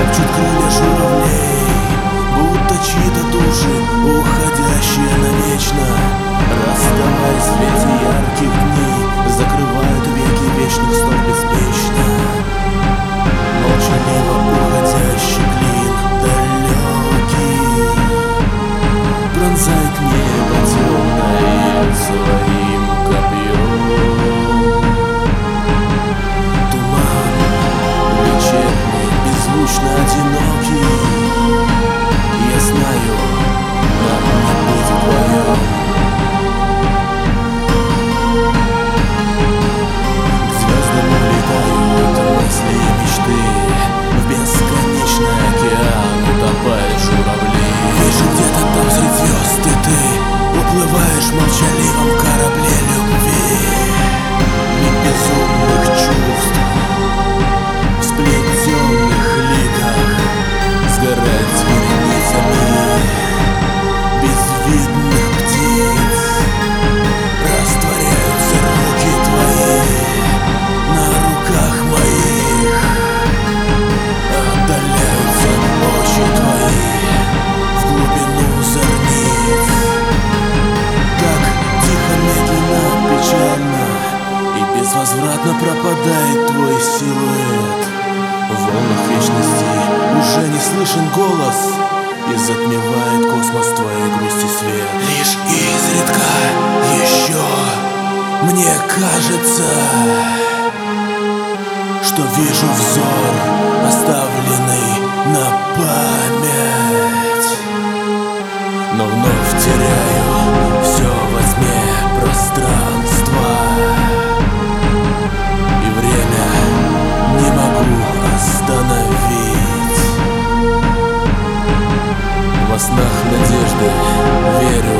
шепчут крылья журавлей Будто чьи-то души, уходящие навечно Расставаясь в свете ярких дней Закрывают веки вечных снов беспечно. Молчаливо уходящий клин далекий. Пронзает небо темное своим Уплываешь в безвозвратно пропадает твой силуэт. В волнах вечности уже не слышен голос И затмевает космос твоей грусти свет. Лишь изредка еще мне кажется Что вижу взор, оставленный на память. Но вновь теряю во снах надежды верю.